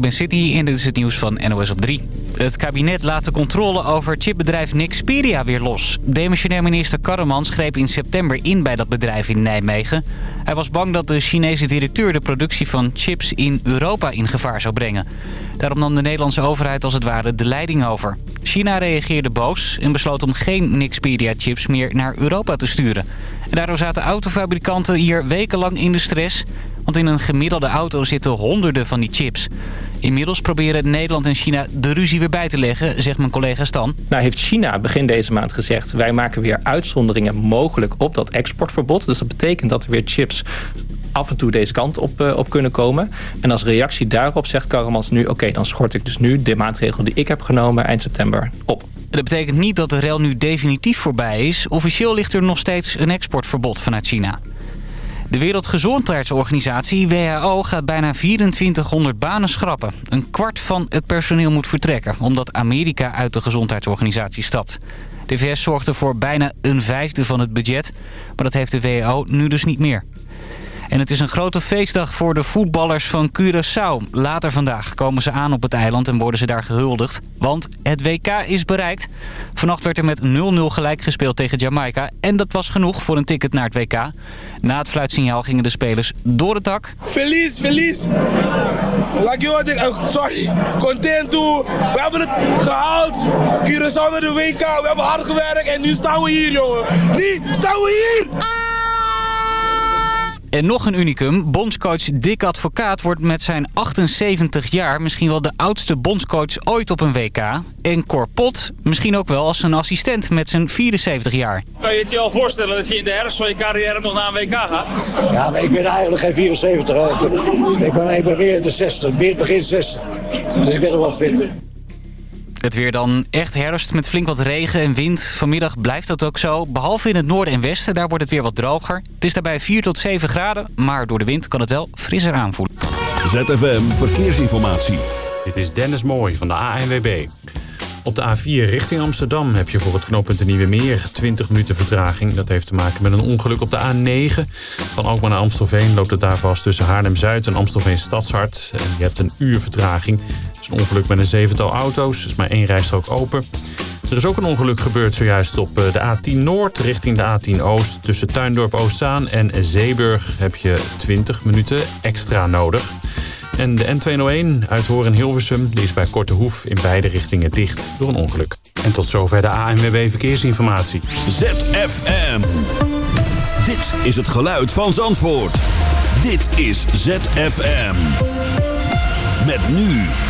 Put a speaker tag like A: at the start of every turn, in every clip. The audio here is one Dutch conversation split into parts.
A: ik ben Sydney en dit is het nieuws van NOS op 3. Het kabinet laat de controle over chipbedrijf Nexperia weer los. Demissionair minister Karremans greep in september in bij dat bedrijf in Nijmegen. Hij was bang dat de Chinese directeur de productie van chips in Europa in gevaar zou brengen. Daarom nam de Nederlandse overheid als het ware de leiding over. China reageerde boos en besloot om geen Nexperia-chips meer naar Europa te sturen. En daardoor zaten autofabrikanten hier wekenlang in de stress... want in een gemiddelde auto zitten honderden van die chips. Inmiddels proberen Nederland en China de ruzie weer bij te leggen, zegt mijn collega Stan.
B: Nou heeft China begin deze maand gezegd... wij maken weer uitzonderingen mogelijk op dat exportverbod. Dus dat betekent dat er weer chips af en toe deze kant op, uh, op kunnen komen. En als reactie daarop zegt Karamans nu... oké, dan schort ik dus nu de maatregel die ik heb genomen eind september op.
A: Dat betekent niet dat de rel nu definitief voorbij is. Officieel ligt er nog steeds een exportverbod vanuit China. De Wereldgezondheidsorganisatie, WHO, gaat bijna 2400 banen schrappen. Een kwart van het personeel moet vertrekken, omdat Amerika uit de gezondheidsorganisatie stapt. De VS zorgde voor bijna een vijfde van het budget, maar dat heeft de WHO nu dus niet meer. En het is een grote feestdag voor de voetballers van Curaçao. Later vandaag komen ze aan op het eiland en worden ze daar gehuldigd. Want het WK is bereikt. Vannacht werd er met 0-0 gelijk gespeeld tegen Jamaica. En dat was genoeg voor een ticket naar het WK. Na het fluitsignaal gingen de spelers door het dak.
C: Verlies, verlies. Sorry, content. We hebben het gehaald. Curaçao naar de WK. We hebben hard gewerkt en nu staan we hier, jongen. Nu staan we hier.
A: En nog een unicum. Bondscoach Dick Advocaat wordt met zijn 78 jaar misschien wel de oudste bondscoach ooit op een WK. En Cor Pot misschien ook wel als zijn assistent met zijn 74 jaar.
D: Kan je het je al voorstellen dat je in de herfst van je carrière nog naar een WK gaat?
E: Ja, maar ik ben eigenlijk geen 74. Ik ben, ik ben meer de 60, meer begin 60. Dus ik ben er wel fit.
A: Het weer dan echt herfst met flink wat regen en wind. Vanmiddag blijft dat ook zo. Behalve in het noorden en westen, daar wordt het weer wat droger. Het is daarbij 4 tot 7 graden, maar door de wind kan het wel frisser aanvoelen.
F: ZFM Verkeersinformatie.
G: Dit is Dennis Mooij van de ANWB. Op de A4 richting Amsterdam heb je voor het knooppunt de Nieuwe Meer 20 minuten vertraging. Dat heeft te maken met een ongeluk op de A9. Van Alkmaar naar Amstelveen loopt het daar vast tussen Haarlem-Zuid en Amstelveen Stadshart. En je hebt een uur vertraging. Ongeluk met een zevental auto's. Is maar één rijstrook open. Er is ook een ongeluk gebeurd zojuist op eh, de A10 Noord richting de A10 Oost. Tussen Tuindorp Oostzaan en Zeeburg heb je 20 minuten extra nodig. En de N201 uit Horen Hilversum die is bij Korte Hoef in beide richtingen dicht door een ongeluk. En tot zover de ANWB Verkeersinformatie.
F: ZFM. Dit is het geluid van Zandvoort. Dit is ZFM. Met nu.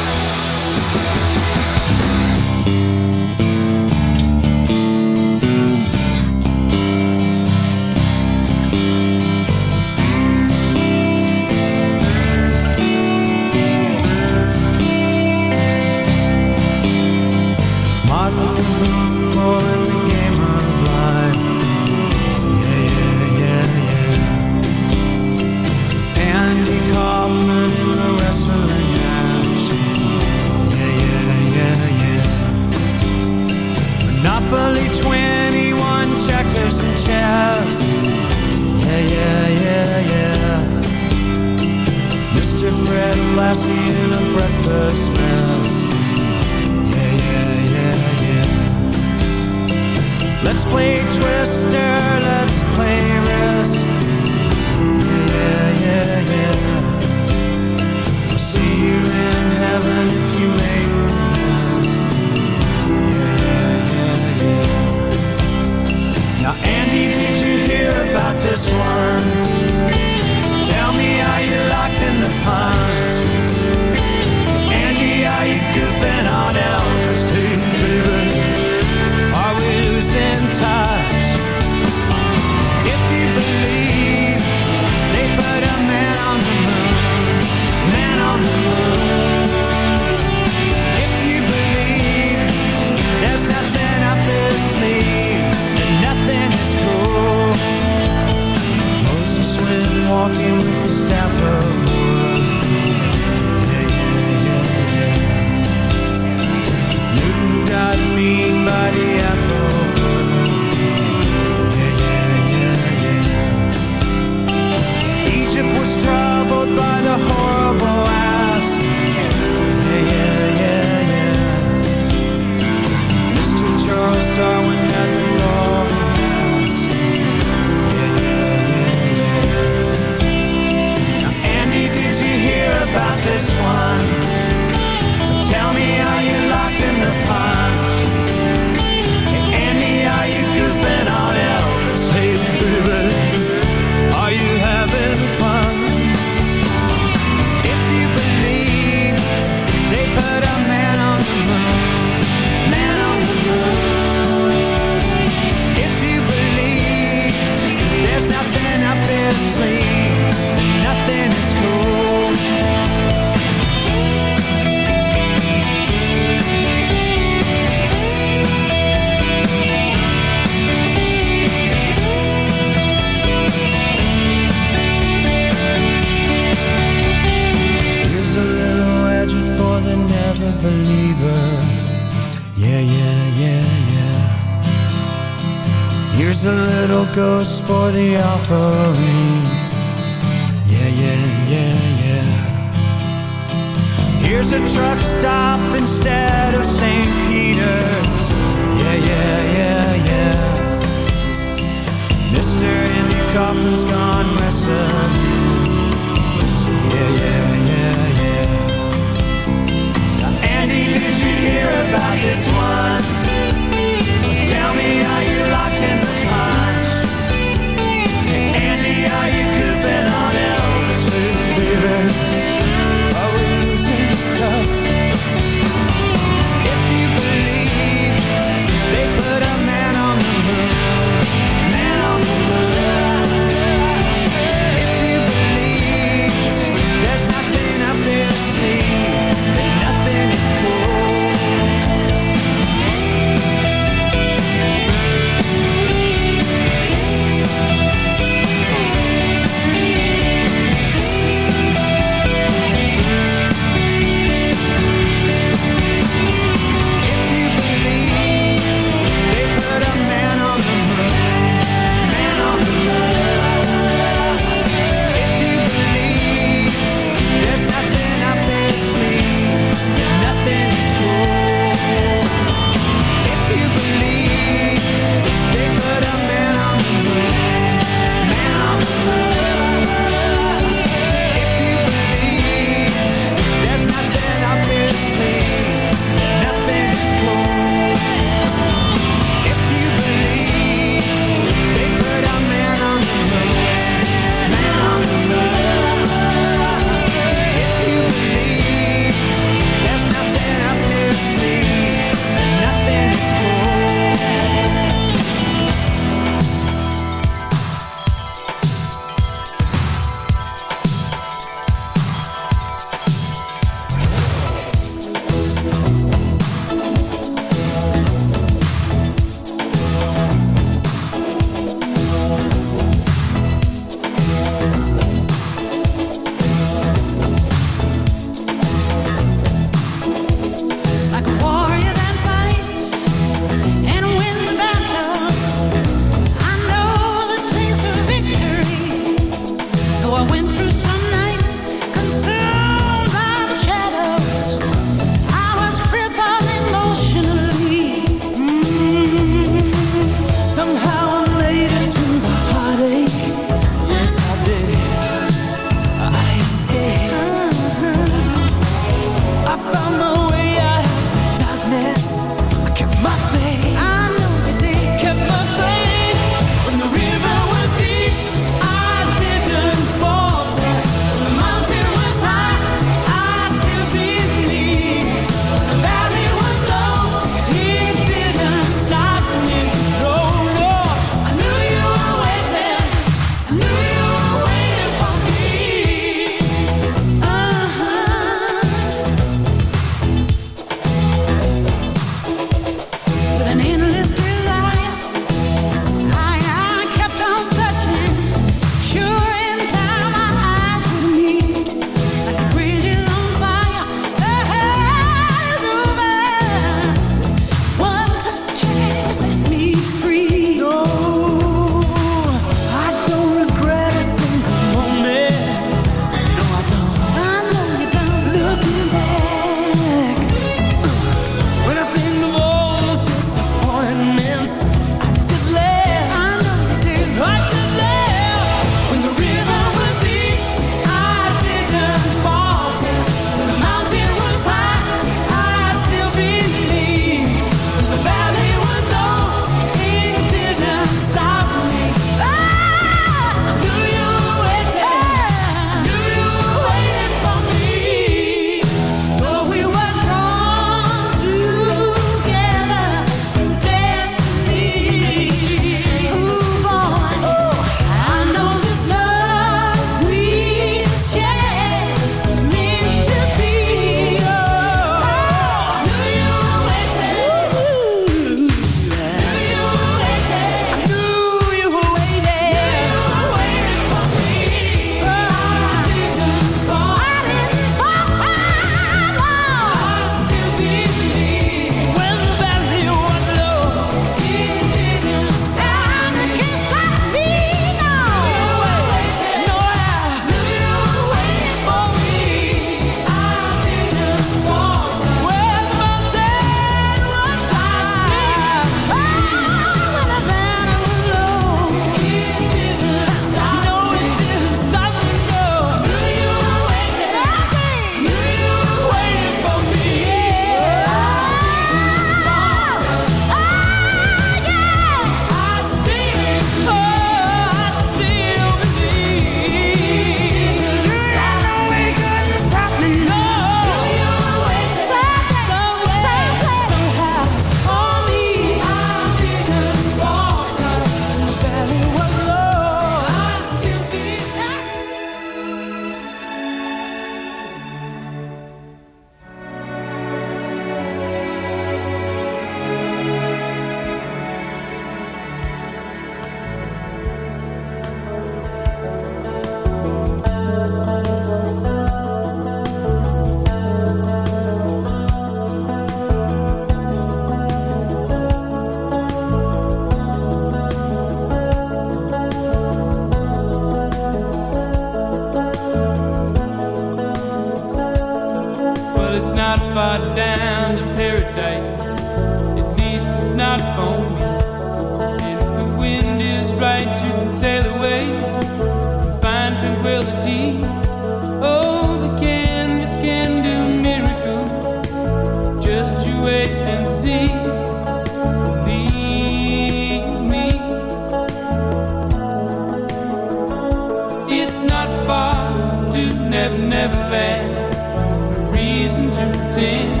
H: reason to pretend.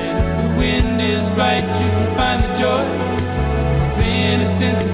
H: And if the wind is right, you can find the joy of innocence.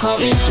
I: Don't call me up.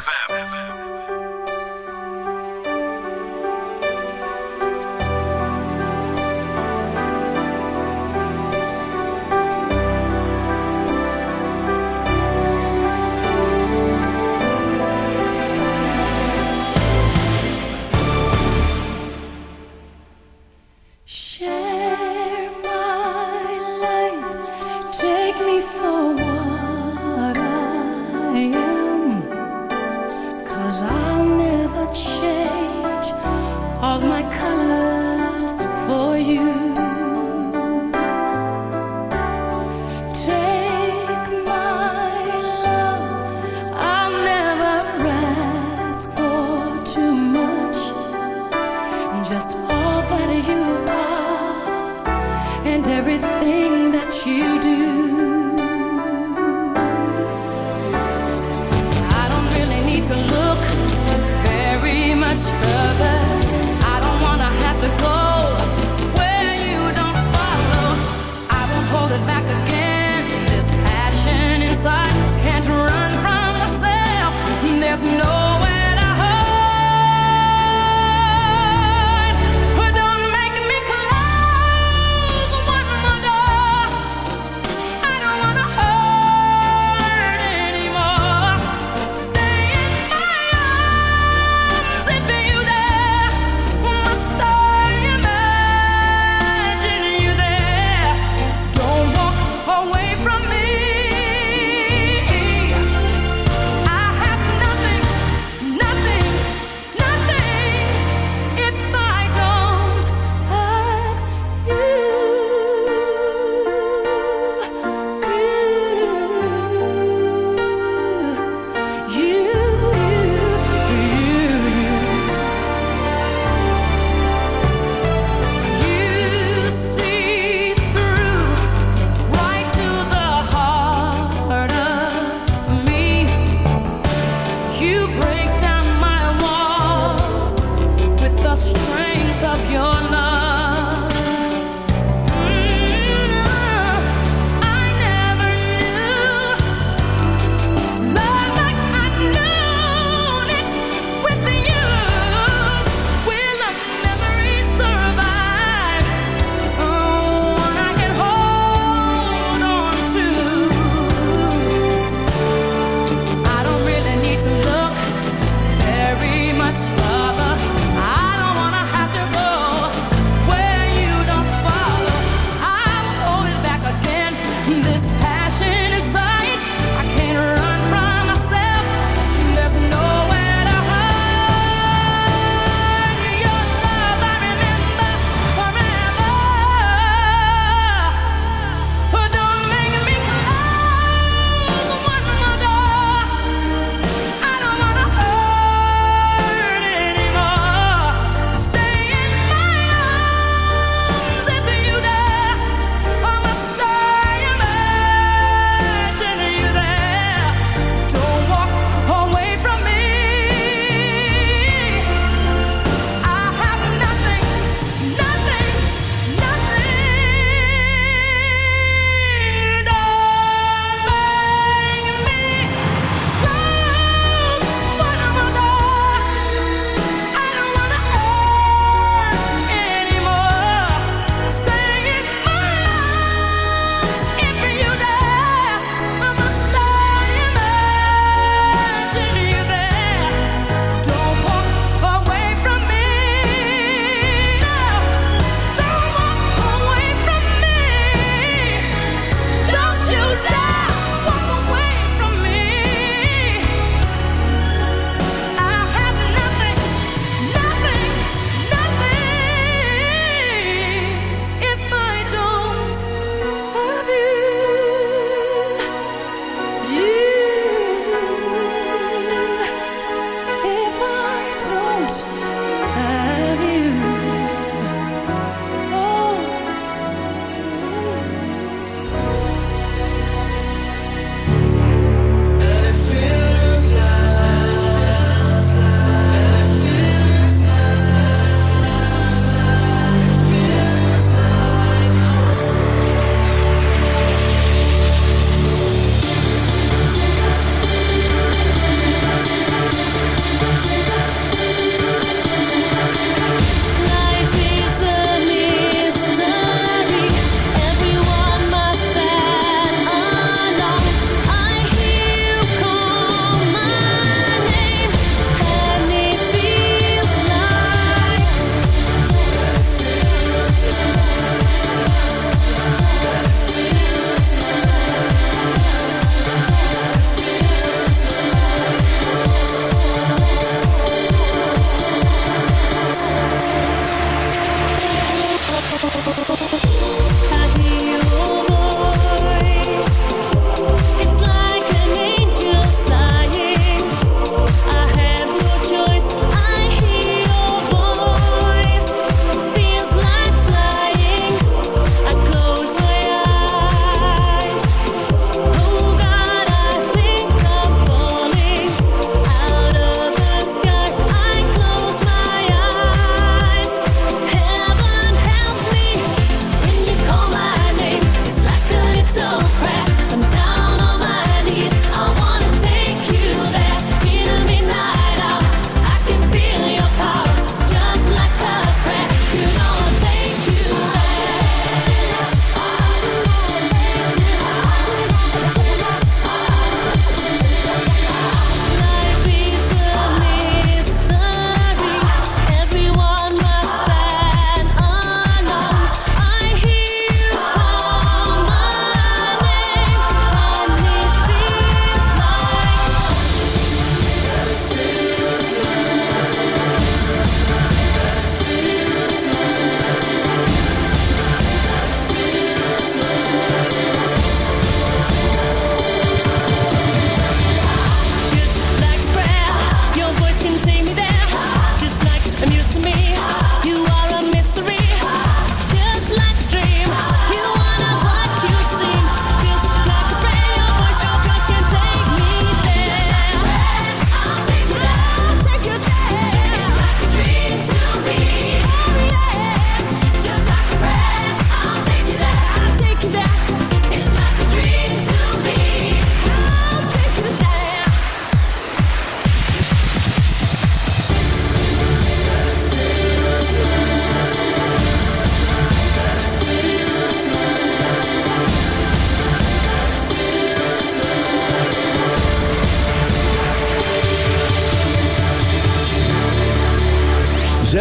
J: Come.